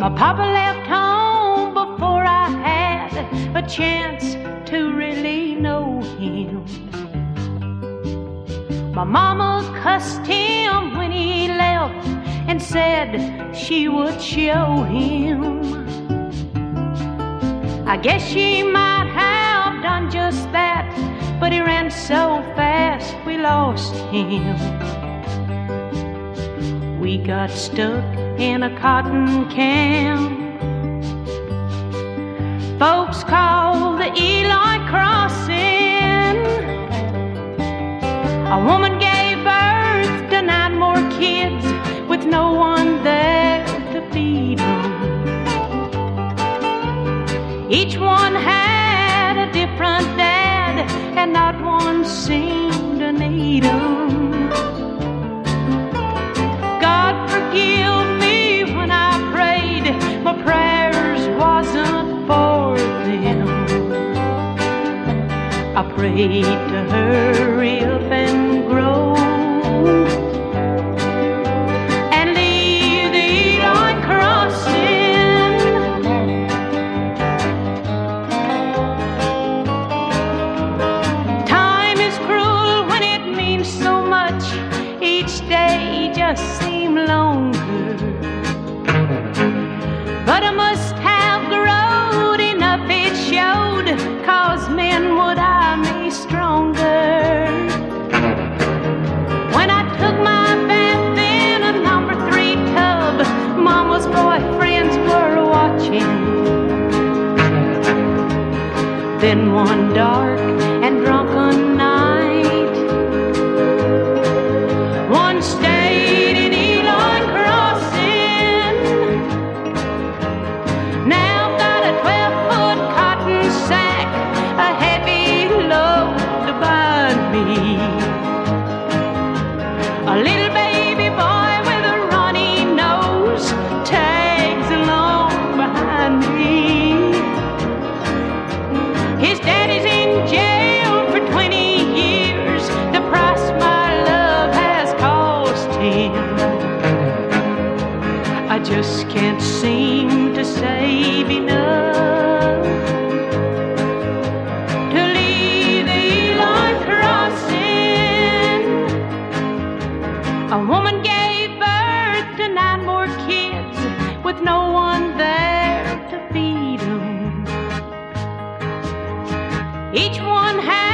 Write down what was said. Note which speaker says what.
Speaker 1: My papa left home before I had a chance to really know him. My mama cussed him when he left and said she would show him. I guess she might have done just that, but he ran so fast we lost him. We got stuck in a cotton camp. Folks call the Eli crossing. A woman gave birth to nine more kids with no one there to feed them. Each one had a different dad, and not one seemed to need them. Prayed to hurry up and grow and leave the Eli crossing. Time is cruel when it means so much. Each day just Then one dark and drunken just can't seem to save enough to leave the Eli crossing. A woman gave birth to nine more kids with no one there to feed them. Each one had